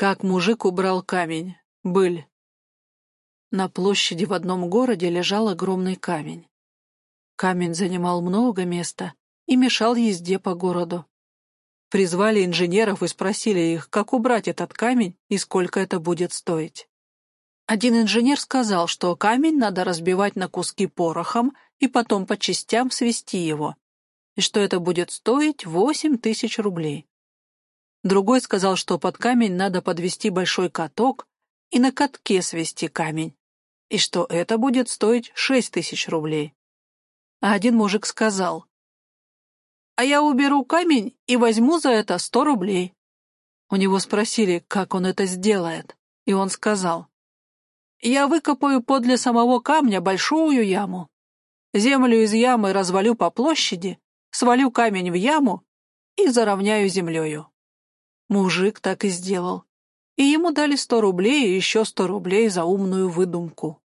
Как мужик убрал камень. Быль. На площади в одном городе лежал огромный камень. Камень занимал много места и мешал езде по городу. Призвали инженеров и спросили их, как убрать этот камень и сколько это будет стоить. Один инженер сказал, что камень надо разбивать на куски порохом и потом по частям свести его, и что это будет стоить восемь тысяч рублей. Другой сказал, что под камень надо подвести большой каток и на катке свести камень, и что это будет стоить шесть тысяч рублей. А один мужик сказал, «А я уберу камень и возьму за это сто рублей». У него спросили, как он это сделает, и он сказал, «Я выкопаю подле самого камня большую яму, землю из ямы развалю по площади, свалю камень в яму и заровняю землею». Мужик так и сделал, и ему дали сто рублей и еще сто рублей за умную выдумку.